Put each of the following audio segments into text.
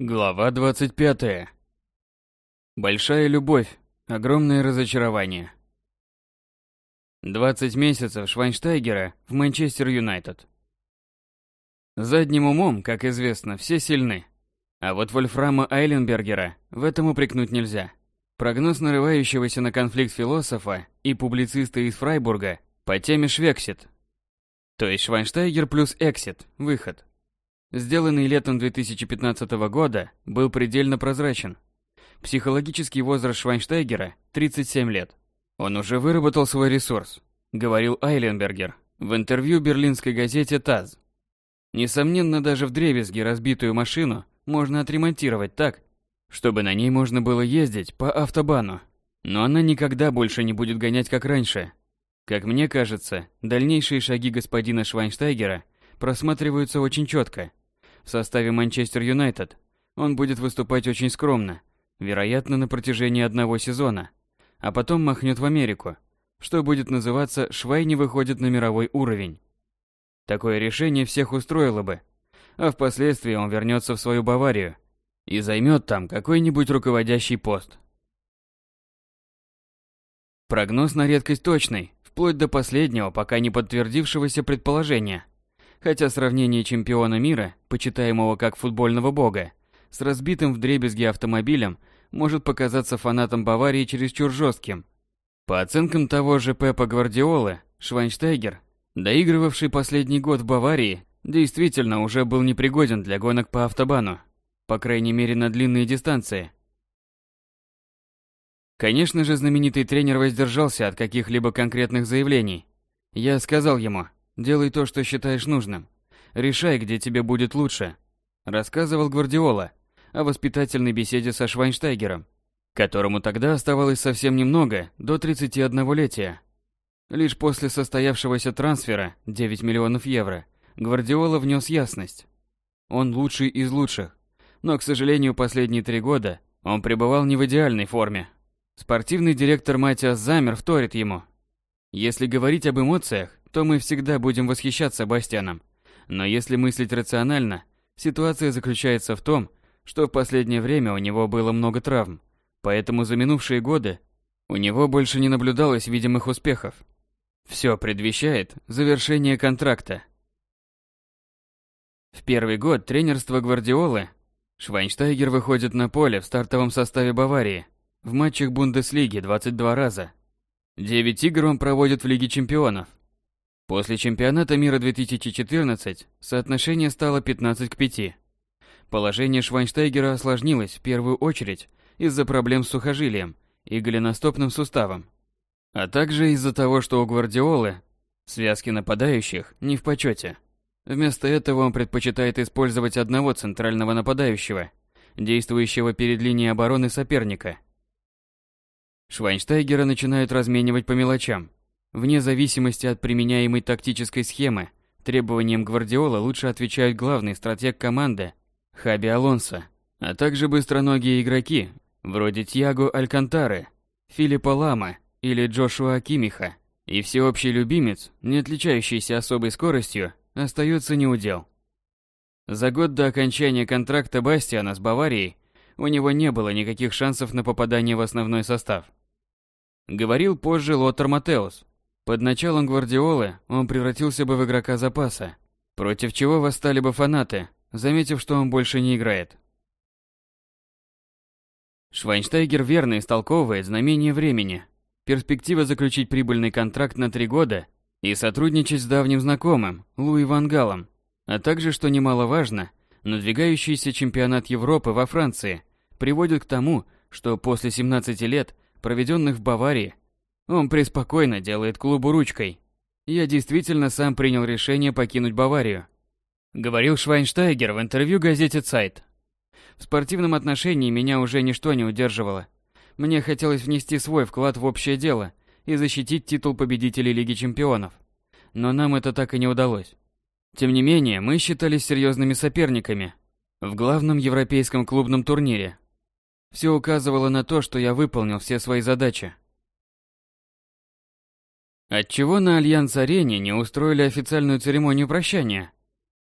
Глава 25. Большая любовь, огромное разочарование. 20 месяцев Швайнштайгера в Манчестер Юнайтед. Задним умом, как известно, все сильны. А вот Вольфрама Айленбергера в этом упрекнуть нельзя. Прогноз нарывающегося на конфликт философа и публициста из Фрайбурга по теме Швексит. То есть Швайнштайгер плюс Эксит, выход сделанный летом 2015 года, был предельно прозрачен. Психологический возраст Швайнштайгера – 37 лет. Он уже выработал свой ресурс, говорил Айленбергер в интервью берлинской газете ТАЗ. Несомненно, даже в дребезге разбитую машину можно отремонтировать так, чтобы на ней можно было ездить по автобану. Но она никогда больше не будет гонять как раньше. Как мне кажется, дальнейшие шаги господина Швайнштайгера просматриваются очень четко – в составе Манчестер Юнайтед он будет выступать очень скромно, вероятно, на протяжении одного сезона, а потом махнет в Америку, что будет называться «Швай выходит на мировой уровень». Такое решение всех устроило бы, а впоследствии он вернется в свою Баварию и займет там какой-нибудь руководящий пост. Прогноз на редкость точный, вплоть до последнего, пока не подтвердившегося предположения – Хотя сравнение чемпиона мира, почитаемого как футбольного бога, с разбитым вдребезги автомобилем может показаться фанатам Баварии чересчур жестким. По оценкам того же Пепа Гвардиолы, Швайнштайгер, доигрывавший последний год в Баварии, действительно уже был непригоден для гонок по автобану, по крайней мере на длинные дистанции. Конечно же, знаменитый тренер воздержался от каких-либо конкретных заявлений. Я сказал ему, Делай то, что считаешь нужным. Решай, где тебе будет лучше. Рассказывал Гвардиола о воспитательной беседе со Швайнштайгером, которому тогда оставалось совсем немного, до 31-летия. Лишь после состоявшегося трансфера 9 миллионов евро Гвардиола внес ясность. Он лучший из лучших, но, к сожалению, последние три года он пребывал не в идеальной форме. Спортивный директор Матиас Замер вторит ему. Если говорить об эмоциях, то мы всегда будем восхищаться Бастианом. Но если мыслить рационально, ситуация заключается в том, что в последнее время у него было много травм, поэтому за минувшие годы у него больше не наблюдалось видимых успехов. Все предвещает завершение контракта. В первый год тренерства Гвардиолы Швайнштайгер выходит на поле в стартовом составе Баварии в матчах Бундеслиги 22 раза. 9 игр он проводит в Лиге чемпионов – После чемпионата мира 2014 соотношение стало 15 к 5. Положение Швайнштейгера осложнилось в первую очередь из-за проблем с сухожилием и голеностопным суставом, а также из-за того, что у Гвардиолы связки нападающих не в почете. Вместо этого он предпочитает использовать одного центрального нападающего, действующего перед линией обороны соперника. Швайнштейгера начинают разменивать по мелочам, Вне зависимости от применяемой тактической схемы, требованиям Гвардиола лучше отвечают главный стратег команды Хаби Алонсо, а также быстроногие игроки, вроде Тьяго Алькантары, Филиппа Лама или Джошуа Кимиха. И всеобщий любимец, не отличающийся особой скоростью, остается неудел. За год до окончания контракта Бастиана с Баварией у него не было никаких шансов на попадание в основной состав. Говорил позже Лотар Матеус, под началом Гвардиолы он превратился бы в игрока запаса, против чего восстали бы фанаты, заметив, что он больше не играет. Швайнштайгер верно истолковывает знамение времени. Перспектива заключить прибыльный контракт на три года и сотрудничать с давним знакомым, Луи Ван Галом, а также, что немаловажно, надвигающийся чемпионат Европы во Франции приводит к тому, что после 17 лет, проведенных в Баварии, он преспокойно делает клубу ручкой. Я действительно сам принял решение покинуть Баварию. Говорил Швайнштайгер в интервью газете «Цайт». В спортивном отношении меня уже ничто не удерживало. Мне хотелось внести свой вклад в общее дело и защитить титул победителей Лиги Чемпионов. Но нам это так и не удалось. Тем не менее, мы считались серьезными соперниками в главном европейском клубном турнире. Все указывало на то, что я выполнил все свои задачи. Отчего на Альянс-арене не устроили официальную церемонию прощания?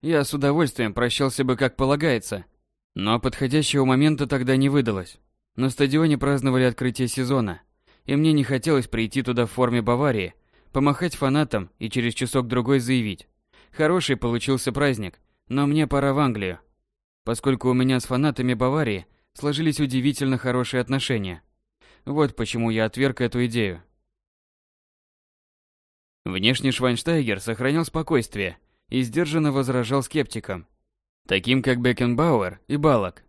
Я с удовольствием прощался бы как полагается. Но подходящего момента тогда не выдалось. На стадионе праздновали открытие сезона, и мне не хотелось прийти туда в форме Баварии, помахать фанатам и через часок-другой заявить. Хороший получился праздник, но мне пора в Англию. Поскольку у меня с фанатами Баварии сложились удивительно хорошие отношения. Вот почему я отверг эту идею. Внешне Швайнштайгер сохранял спокойствие и сдержанно возражал скептикам, таким как Бекенбауэр и Балок.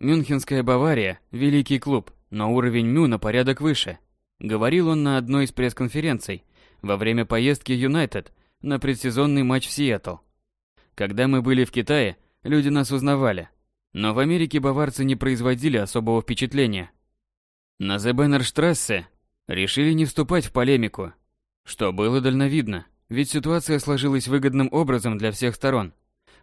Мюнхенская Бавария – великий клуб, но уровень Мю на порядок выше. Говорил он на одной из пресс-конференций во время поездки Юнайтед на предсезонный матч в Сиэтл. Когда мы были в Китае, люди нас узнавали, но в Америке баварцы не производили особого впечатления. На Зебенерштрассе решили не вступать в полемику, что было дальновидно, ведь ситуация сложилась выгодным образом для всех сторон.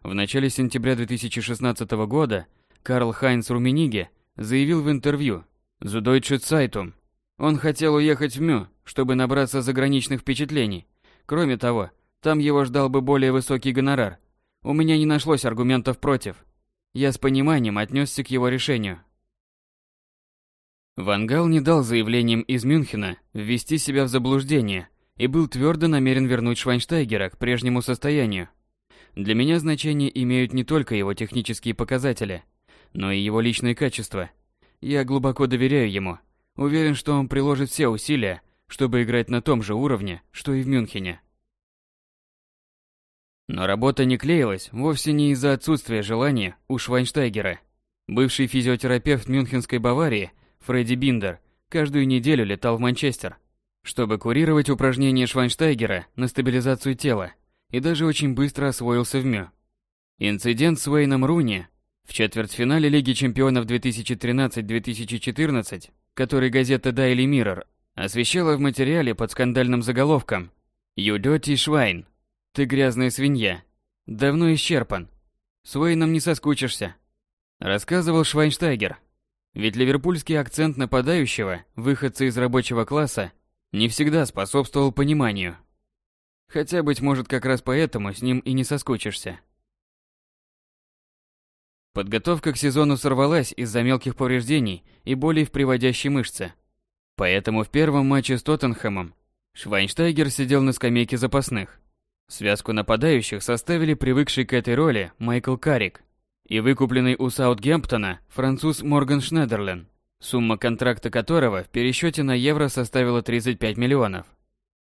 В начале сентября 2016 года Карл Хайнц Румениге заявил в интервью «Зудойче Цайтум». Он хотел уехать в Мю, чтобы набраться заграничных впечатлений. Кроме того, там его ждал бы более высокий гонорар. У меня не нашлось аргументов против. Я с пониманием отнесся к его решению. Вангал не дал заявлениям из Мюнхена ввести себя в заблуждение и был твердо намерен вернуть Швайнштайгера к прежнему состоянию. Для меня значение имеют не только его технические показатели, но и его личные качества. Я глубоко доверяю ему, уверен, что он приложит все усилия, чтобы играть на том же уровне, что и в Мюнхене. Но работа не клеилась вовсе не из-за отсутствия желания у Швайнштайгера. Бывший физиотерапевт Мюнхенской Баварии Фредди Биндер каждую неделю летал в Манчестер, чтобы курировать упражнения Швайнштайгера на стабилизацию тела, и даже очень быстро освоился в МЮ. Инцидент с Уэйном Руни в четвертьфинале Лиги чемпионов 2013-2014, который газета Daily Mirror освещала в материале под скандальным заголовком «You Schwein» Ты грязная свинья. Давно исчерпан. С Уэйном не соскучишься. Рассказывал Швайнштайгер. Ведь ливерпульский акцент нападающего, выходца из рабочего класса, не всегда способствовал пониманию. Хотя, быть может, как раз поэтому с ним и не соскучишься. Подготовка к сезону сорвалась из-за мелких повреждений и болей в приводящей мышце. Поэтому в первом матче с Тоттенхэмом Швайнштайгер сидел на скамейке запасных. Связку нападающих составили привыкший к этой роли Майкл Карик и выкупленный у Саутгемптона француз Морган Шнедерлен, сумма контракта которого в пересчете на евро составила 35 миллионов.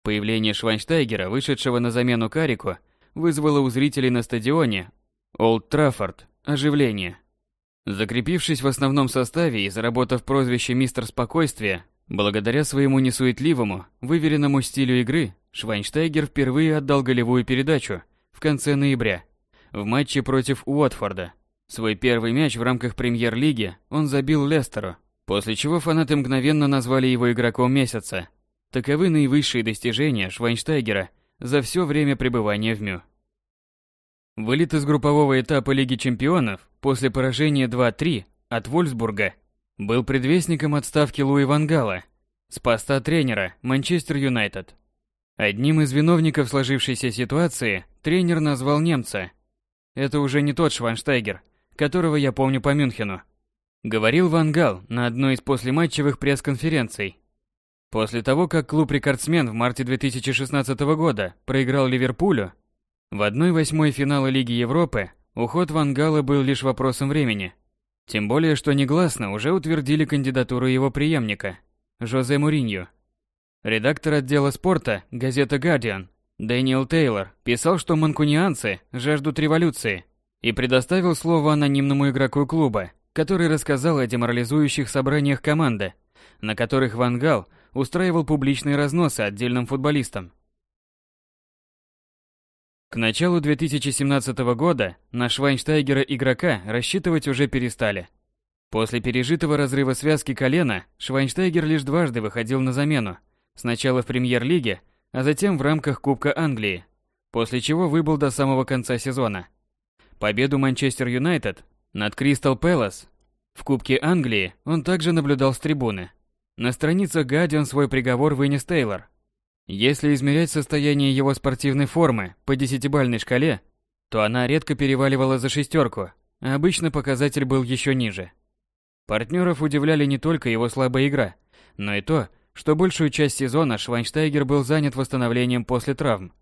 Появление Швайнштайгера, вышедшего на замену Карику, вызвало у зрителей на стадионе Олд Траффорд оживление. Закрепившись в основном составе и заработав прозвище «Мистер Спокойствие», благодаря своему несуетливому, выверенному стилю игры, Швайнштайгер впервые отдал голевую передачу в конце ноября в матче против Уотфорда. Свой первый мяч в рамках премьер-лиги он забил Лестеру, после чего фанаты мгновенно назвали его игроком месяца. Таковы наивысшие достижения Швайнштайгера за все время пребывания в МЮ. Вылет из группового этапа Лиги чемпионов после поражения 2-3 от Вольсбурга был предвестником отставки Луи Вангала с поста тренера Манчестер Юнайтед. Одним из виновников сложившейся ситуации тренер назвал немца. Это уже не тот Шванштайгер, которого я помню по Мюнхену. Говорил Ван Гал на одной из послематчевых пресс-конференций. После того, как клуб-рекордсмен в марте 2016 года проиграл Ливерпулю, в 1-8 финала Лиги Европы уход Ван Гала был лишь вопросом времени. Тем более, что негласно уже утвердили кандидатуру его преемника, Жозе Муриньо. Редактор отдела спорта газеты «Гардиан» Дэниел Тейлор писал, что манкунианцы жаждут революции и предоставил слово анонимному игроку клуба, который рассказал о деморализующих собраниях команды, на которых Ван Гал устраивал публичные разносы отдельным футболистам. К началу 2017 года на Швайнштайгера игрока рассчитывать уже перестали. После пережитого разрыва связки колена Швайнштайгер лишь дважды выходил на замену – Сначала в премьер-лиге, а затем в рамках Кубка Англии, после чего выбыл до самого конца сезона. Победу Манчестер Юнайтед над Кристал Пэлас в Кубке Англии он также наблюдал с трибуны. На страницах Guardian свой приговор вынес Тейлор. Если измерять состояние его спортивной формы по десятибальной шкале, то она редко переваливала за шестерку. а обычно показатель был еще ниже. Партнеров удивляли не только его слабая игра, но и то, что большую часть сезона Швайнштайгер был занят восстановлением после травм.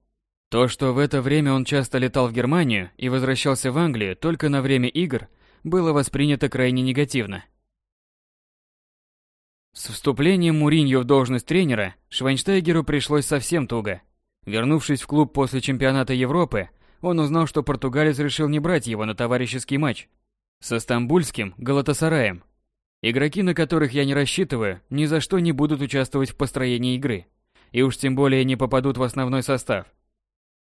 То, что в это время он часто летал в Германию и возвращался в Англию только на время игр, было воспринято крайне негативно. С вступлением Муриньо в должность тренера Швайнштайгеру пришлось совсем туго. Вернувшись в клуб после чемпионата Европы, он узнал, что португалец решил не брать его на товарищеский матч со стамбульским Галатасараем. Игроки, на которых я не рассчитываю, ни за что не будут участвовать в построении игры, и уж тем более не попадут в основной состав,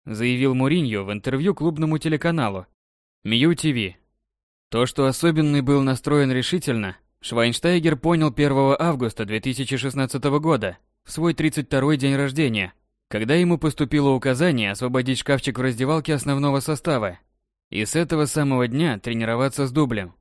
заявил Муриньо в интервью клубному телеканалу Мью ТВ. То, что особенный был настроен решительно, Швайнштайгер понял 1 августа 2016 года, в свой 32-й день рождения, когда ему поступило указание освободить шкафчик в раздевалке основного состава и с этого самого дня тренироваться с дублем.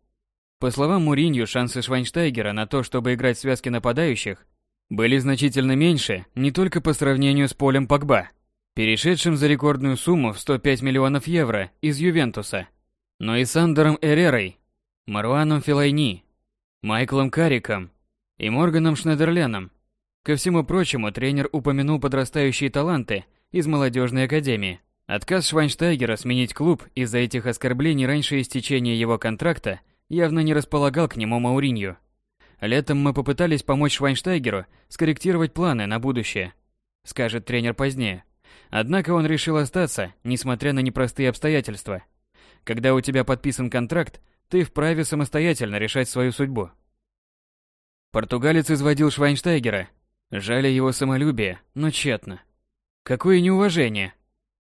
По словам Муринью, шансы Швайнштайгера на то, чтобы играть в связке нападающих, были значительно меньше не только по сравнению с Полем Погба, перешедшим за рекордную сумму в 105 миллионов евро из Ювентуса, но и Сандером Эрерой, Маруаном Филайни, Майклом Кариком и Морганом Шнедерленом. Ко всему прочему, тренер упомянул подрастающие таланты из молодежной академии. Отказ Швайнштайгера сменить клуб из-за этих оскорблений раньше истечения его контракта явно не располагал к нему Мауринью. Летом мы попытались помочь Швайнштайгеру скорректировать планы на будущее, скажет тренер позднее. Однако он решил остаться, несмотря на непростые обстоятельства. Когда у тебя подписан контракт, ты вправе самостоятельно решать свою судьбу. Португалец изводил Швайнштайгера. Жали его самолюбие, но тщетно. Какое неуважение,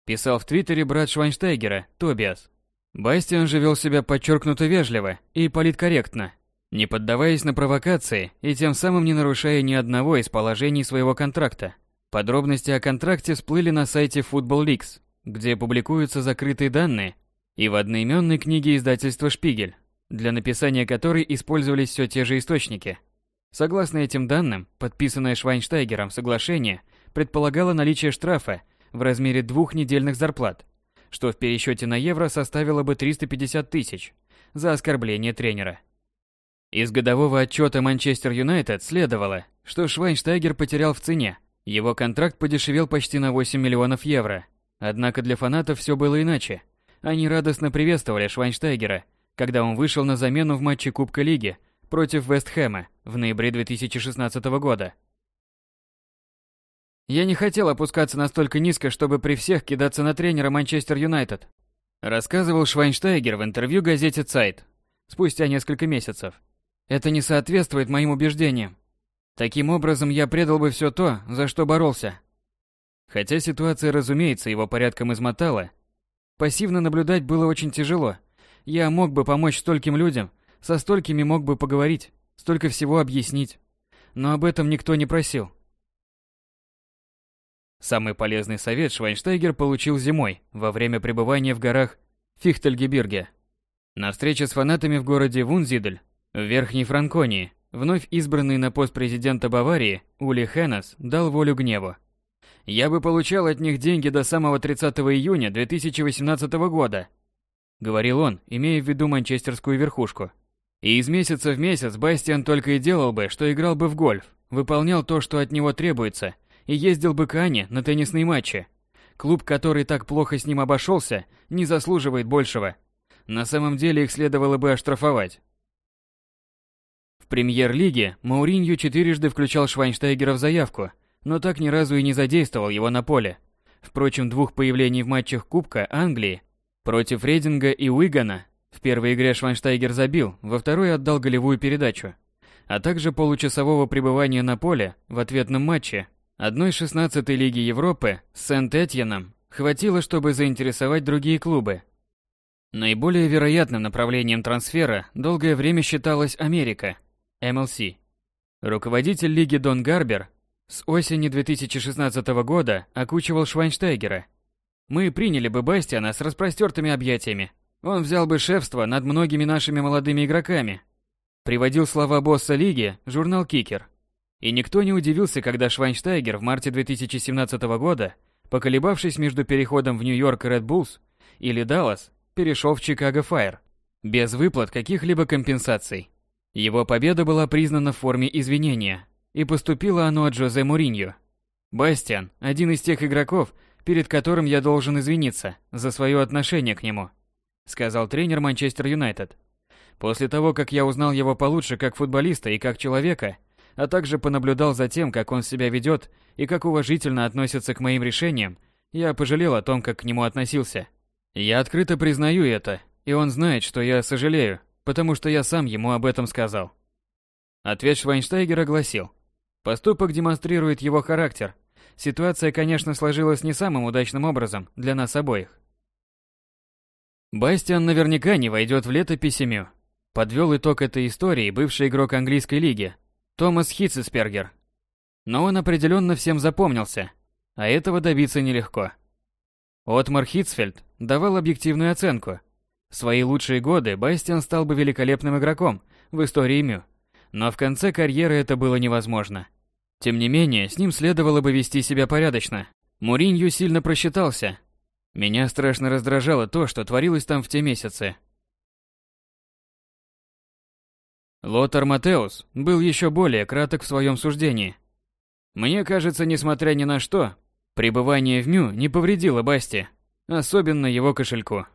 писал в Твиттере брат Швайнштайгера, Тобиас. Бастиан же вел себя подчеркнуто вежливо и политкорректно, не поддаваясь на провокации и тем самым не нарушая ни одного из положений своего контракта. Подробности о контракте всплыли на сайте Football Leaks, где публикуются закрытые данные, и в одноименной книге издательства «Шпигель», для написания которой использовались все те же источники. Согласно этим данным, подписанное Швайнштайгером соглашение предполагало наличие штрафа в размере двух недельных зарплат, что в пересчете на евро составило бы 350 тысяч за оскорбление тренера. Из годового отчета Манчестер Юнайтед следовало, что Швайнштайгер потерял в цене. Его контракт подешевел почти на 8 миллионов евро. Однако для фанатов все было иначе. Они радостно приветствовали Швайнштайгера когда он вышел на замену в матче Кубка Лиги против Вестхэма в ноябре 2016 года. Я не хотел опускаться настолько низко, чтобы при всех кидаться на тренера Манчестер Юнайтед, рассказывал Швайнштайгер в интервью газете Zeit спустя несколько месяцев. Это не соответствует моим убеждениям. Таким образом, я предал бы все то, за что боролся. Хотя ситуация, разумеется, его порядком измотала, пассивно наблюдать было очень тяжело – я мог бы помочь стольким людям, со столькими мог бы поговорить, столько всего объяснить. Но об этом никто не просил. Самый полезный совет Швайнштейгер получил зимой, во время пребывания в горах Фихтельгебирге. На встрече с фанатами в городе Вунзидель, в Верхней Франконии, вновь избранный на пост президента Баварии Ули Хеннес дал волю гневу. «Я бы получал от них деньги до самого 30 июня 2018 года, говорил он, имея в виду манчестерскую верхушку. И из месяца в месяц Бастиан только и делал бы, что играл бы в гольф, выполнял то, что от него требуется, и ездил бы к Ане на теннисные матчи. Клуб, который так плохо с ним обошелся, не заслуживает большего. На самом деле их следовало бы оштрафовать. В премьер-лиге Мауринью четырежды включал Швайнштайгера в заявку, но так ни разу и не задействовал его на поле. Впрочем, двух появлений в матчах Кубка Англии Против Рейдинга и Уигана в первой игре Швайнштайгер забил, во второй отдал голевую передачу, а также получасового пребывания на поле в ответном матче 1-16 Лиги Европы с Сент-Этьеном хватило, чтобы заинтересовать другие клубы. Наиболее вероятным направлением трансфера долгое время считалась Америка, МЛС. Руководитель лиги Дон Гарбер с осени 2016 года окучивал Швайнштайгера – мы приняли бы Бастиана с распростертыми объятиями. Он взял бы шефство над многими нашими молодыми игроками. Приводил слова босса лиги журнал «Кикер». И никто не удивился, когда Швайнштайгер в марте 2017 года, поколебавшись между переходом в Нью-Йорк Ред Буллс или Даллас, перешел в Чикаго Файр. без выплат каких-либо компенсаций. Его победа была признана в форме извинения, и поступило оно от Жозе Муриньо. Бастиан – один из тех игроков, перед которым я должен извиниться за свое отношение к нему, сказал тренер Манчестер Юнайтед. После того, как я узнал его получше как футболиста и как человека, а также понаблюдал за тем, как он себя ведет и как уважительно относится к моим решениям, я пожалел о том, как к нему относился. Я открыто признаю это, и он знает, что я сожалею, потому что я сам ему об этом сказал. Ответ Швайнштайгера гласил: Поступок демонстрирует его характер. Ситуация, конечно, сложилась не самым удачным образом для нас обоих. Бастиан наверняка не войдет в летопись МЮ. Подвел итог этой истории бывший игрок английской лиги Томас Хитцеспергер. Но он определенно всем запомнился, а этого добиться нелегко. Отмар Хитцфельд давал объективную оценку. В свои лучшие годы Бастиан стал бы великолепным игроком в истории МЮ, но в конце карьеры это было невозможно. Тем не менее, с ним следовало бы вести себя порядочно. Муринью сильно просчитался. Меня страшно раздражало то, что творилось там в те месяцы. Лотар Матеус был еще более краток в своем суждении. Мне кажется, несмотря ни на что, пребывание в Мю не повредило Басти, особенно его кошельку.